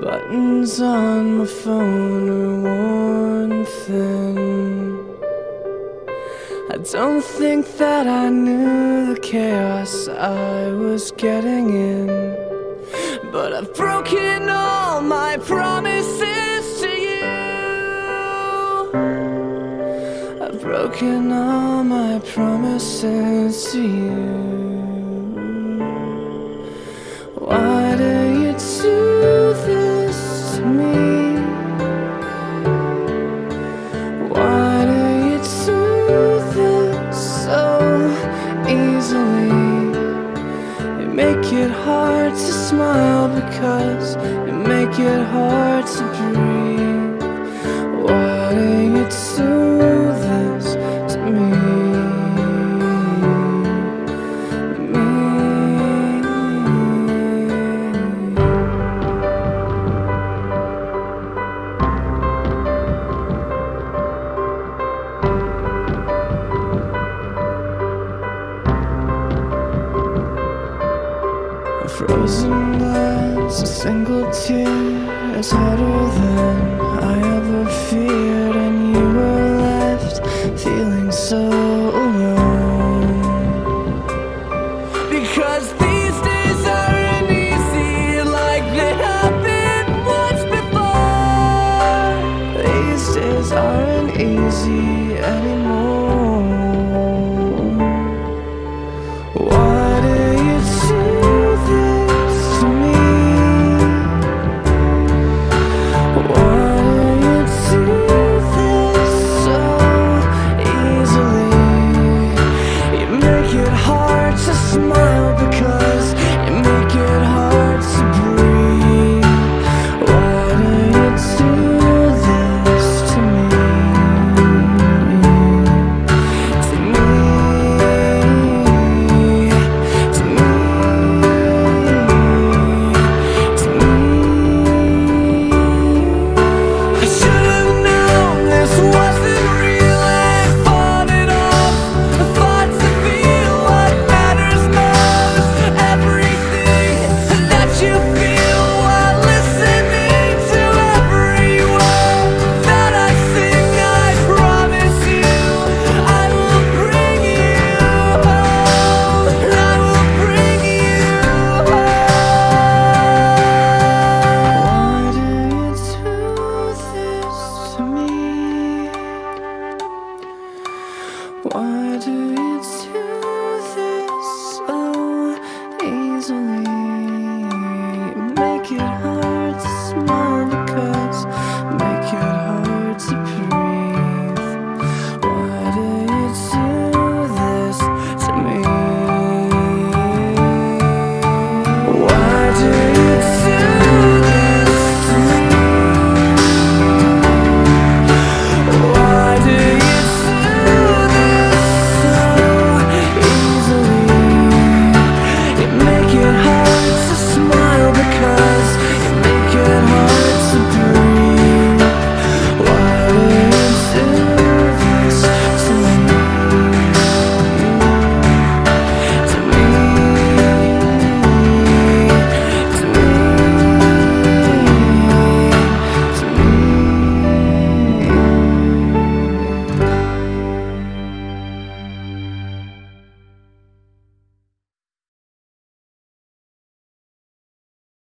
buttons on my phone are worn thin. I don't think that I knew the chaos I was getting in. But I've broken all my promises to you. I've broken all my promises to you. Smile because you make it hard to breathe. frozen lands, a single tear is harder than I ever feared, and you were left feeling so alone. Because these days aren't easy like they have been once before. These days aren't easy anymore.